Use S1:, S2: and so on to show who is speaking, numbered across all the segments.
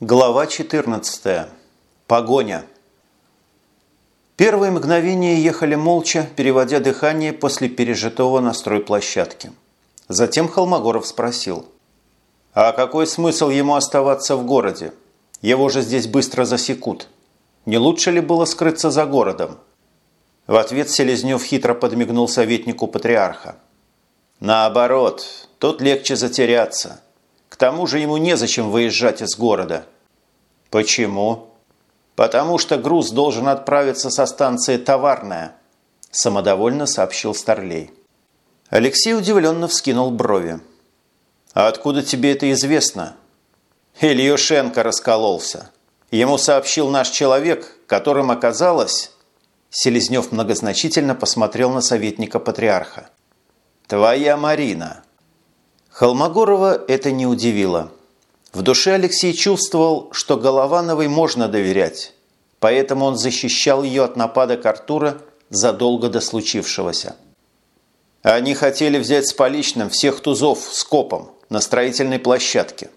S1: Глава 14. Погоня. Первые мгновения ехали молча, переводя дыхание после пережитого на стройплощадке. Затем Холмогоров спросил. «А какой смысл ему оставаться в городе? Его же здесь быстро засекут. Не лучше ли было скрыться за городом?» В ответ Селезнев хитро подмигнул советнику патриарха. «Наоборот, тут легче затеряться». К тому же ему незачем выезжать из города. Почему? Потому что груз должен отправиться со станции «Товарная», самодовольно сообщил Старлей. Алексей удивленно вскинул брови. «А откуда тебе это известно?» Ильюшенко раскололся. Ему сообщил наш человек, которым оказалось... Селезнев многозначительно посмотрел на советника патриарха. «Твоя Марина». Холмогорова это не удивило. В душе Алексей чувствовал, что Головановой можно доверять, поэтому он защищал ее от нападок Артура задолго до случившегося. Они хотели взять с поличным всех тузов с копом на строительной площадке,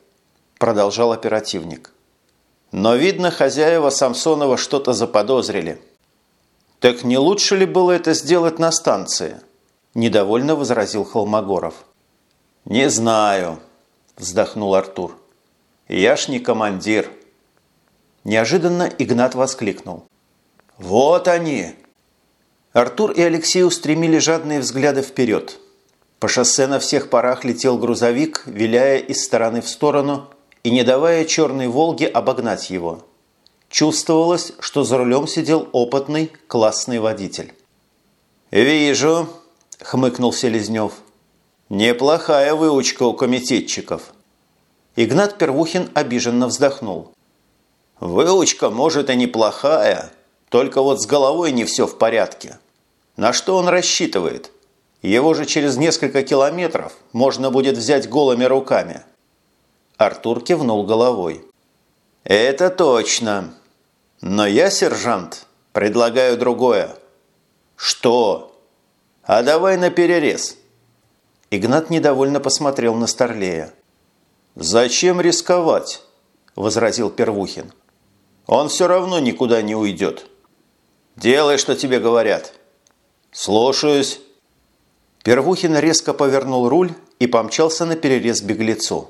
S1: продолжал оперативник. Но, видно, хозяева Самсонова что-то заподозрили. Так не лучше ли было это сделать на станции? Недовольно возразил Холмогоров. «Не знаю», – вздохнул Артур. «Я ж не командир». Неожиданно Игнат воскликнул. «Вот они!» Артур и Алексей устремили жадные взгляды вперед. По шоссе на всех парах летел грузовик, виляя из стороны в сторону и не давая черной «Волге» обогнать его. Чувствовалось, что за рулем сидел опытный, классный водитель. «Вижу», – хмыкнул Селезнев. Неплохая выучка у комитетчиков. Игнат Первухин обиженно вздохнул. Выучка, может, и неплохая, только вот с головой не все в порядке. На что он рассчитывает? Его же через несколько километров можно будет взять голыми руками. Артур кивнул головой. «Это точно. Но я, сержант, предлагаю другое». «Что?» «А давай на перерез. Игнат недовольно посмотрел на Старлея. «Зачем рисковать?» – возразил Первухин. «Он все равно никуда не уйдет. Делай, что тебе говорят». «Слушаюсь». Первухин резко повернул руль и помчался на перерез беглецу.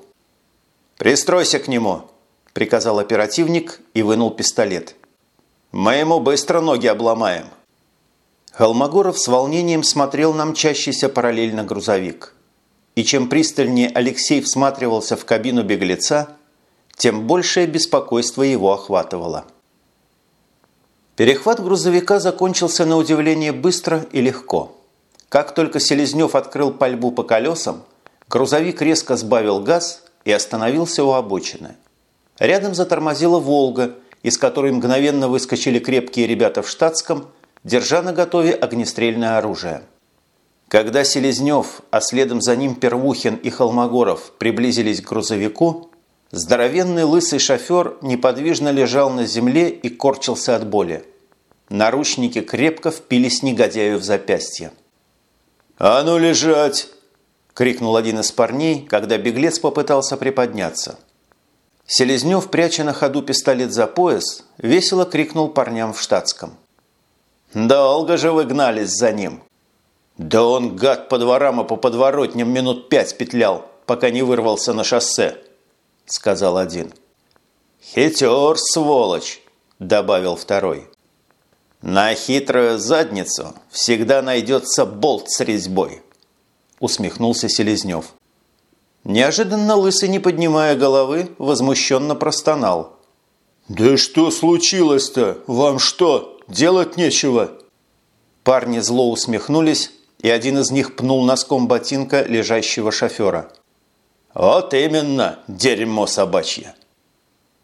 S1: «Пристройся к нему», – приказал оперативник и вынул пистолет. «Мы ему быстро ноги обломаем». Холмогоров с волнением смотрел на мчащийся параллельно грузовик. И чем пристальнее Алексей всматривался в кабину беглеца, тем большее беспокойство его охватывало. Перехват грузовика закончился на удивление быстро и легко. Как только Селезнев открыл пальбу по колесам, грузовик резко сбавил газ и остановился у обочины. Рядом затормозила «Волга», из которой мгновенно выскочили крепкие ребята в штатском – держа на готове огнестрельное оружие. Когда Селезнев, а следом за ним Первухин и Холмогоров приблизились к грузовику, здоровенный лысый шофер неподвижно лежал на земле и корчился от боли. Наручники крепко впились негодяю в запястье. «А ну лежать!» – крикнул один из парней, когда беглец попытался приподняться. Селезнев, пряча на ходу пистолет за пояс, весело крикнул парням в штатском – Долго же вы гнались за ним. Да он, гад, по дворам и по подворотням минут пять петлял, пока не вырвался на шоссе, сказал один. Хитер, сволочь, добавил второй. На хитрую задницу всегда найдется болт с резьбой, усмехнулся Селезнев. Неожиданно Лысый, не поднимая головы, возмущенно простонал. «Да что случилось-то? Вам что, делать нечего!» Парни зло усмехнулись, и один из них пнул носком ботинка лежащего шофера. «Вот именно, дерьмо собачье!»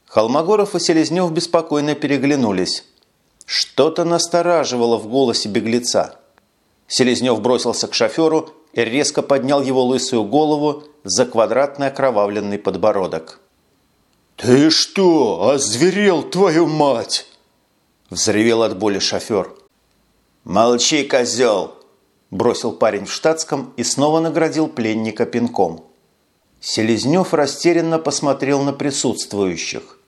S1: Холмогоров и Селезнев беспокойно переглянулись. Что-то настораживало в голосе беглеца. Селезнев бросился к шоферу и резко поднял его лысую голову за квадратный окровавленный подбородок. «Ты что, озверел, твою мать?» Взревел от боли шофер. «Молчи, козел!» Бросил парень в штатском и снова наградил пленника пинком. Селезнев растерянно посмотрел на присутствующих.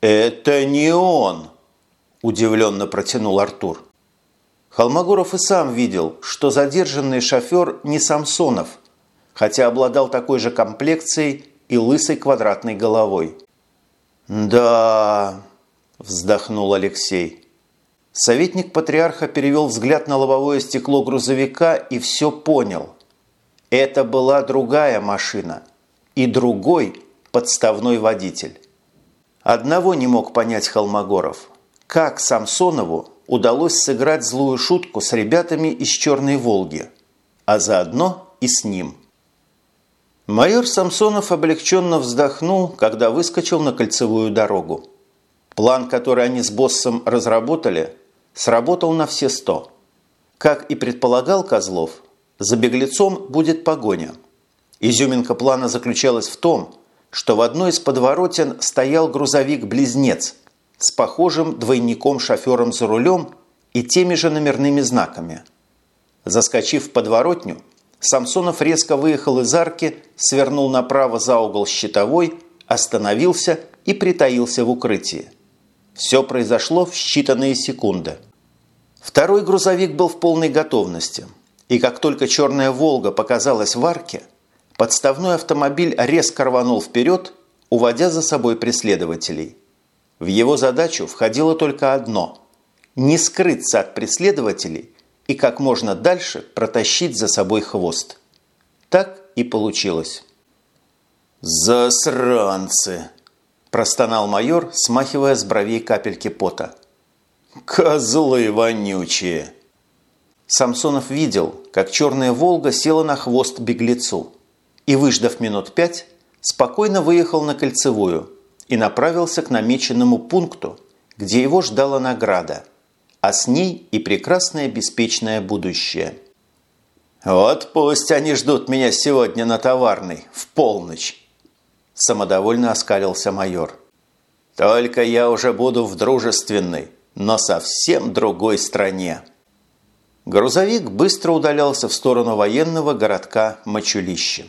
S1: «Это не он!» – удивленно протянул Артур. Холмогоров и сам видел, что задержанный шофер не Самсонов, хотя обладал такой же комплекцией и лысой квадратной головой. «Да...» – вздохнул Алексей. Советник патриарха перевел взгляд на лобовое стекло грузовика и все понял. Это была другая машина и другой подставной водитель. Одного не мог понять Холмогоров. Как Самсонову удалось сыграть злую шутку с ребятами из «Черной Волги», а заодно и с ним. Майор Самсонов облегченно вздохнул, когда выскочил на кольцевую дорогу. План, который они с боссом разработали, сработал на все сто. Как и предполагал Козлов, за беглецом будет погоня. Изюминка плана заключалась в том, что в одной из подворотен стоял грузовик-близнец с похожим двойником-шофером за рулем и теми же номерными знаками. Заскочив в подворотню, Самсонов резко выехал из арки, свернул направо за угол щитовой, остановился и притаился в укрытии. Все произошло в считанные секунды. Второй грузовик был в полной готовности, и как только черная «Волга» показалась в арке – Подставной автомобиль резко рванул вперед, уводя за собой преследователей. В его задачу входило только одно – не скрыться от преследователей и как можно дальше протащить за собой хвост. Так и получилось. «Засранцы!» – простонал майор, смахивая с бровей капельки пота. «Козлы вонючие!» Самсонов видел, как черная «Волга» села на хвост беглецу и, выждав минут пять, спокойно выехал на Кольцевую и направился к намеченному пункту, где его ждала награда, а с ней и прекрасное беспечное будущее. «Вот пусть они ждут меня сегодня на товарной, в полночь!» Самодовольно оскалился майор. «Только я уже буду в дружественной, но совсем другой стране!» Грузовик быстро удалялся в сторону военного городка Мачулищем.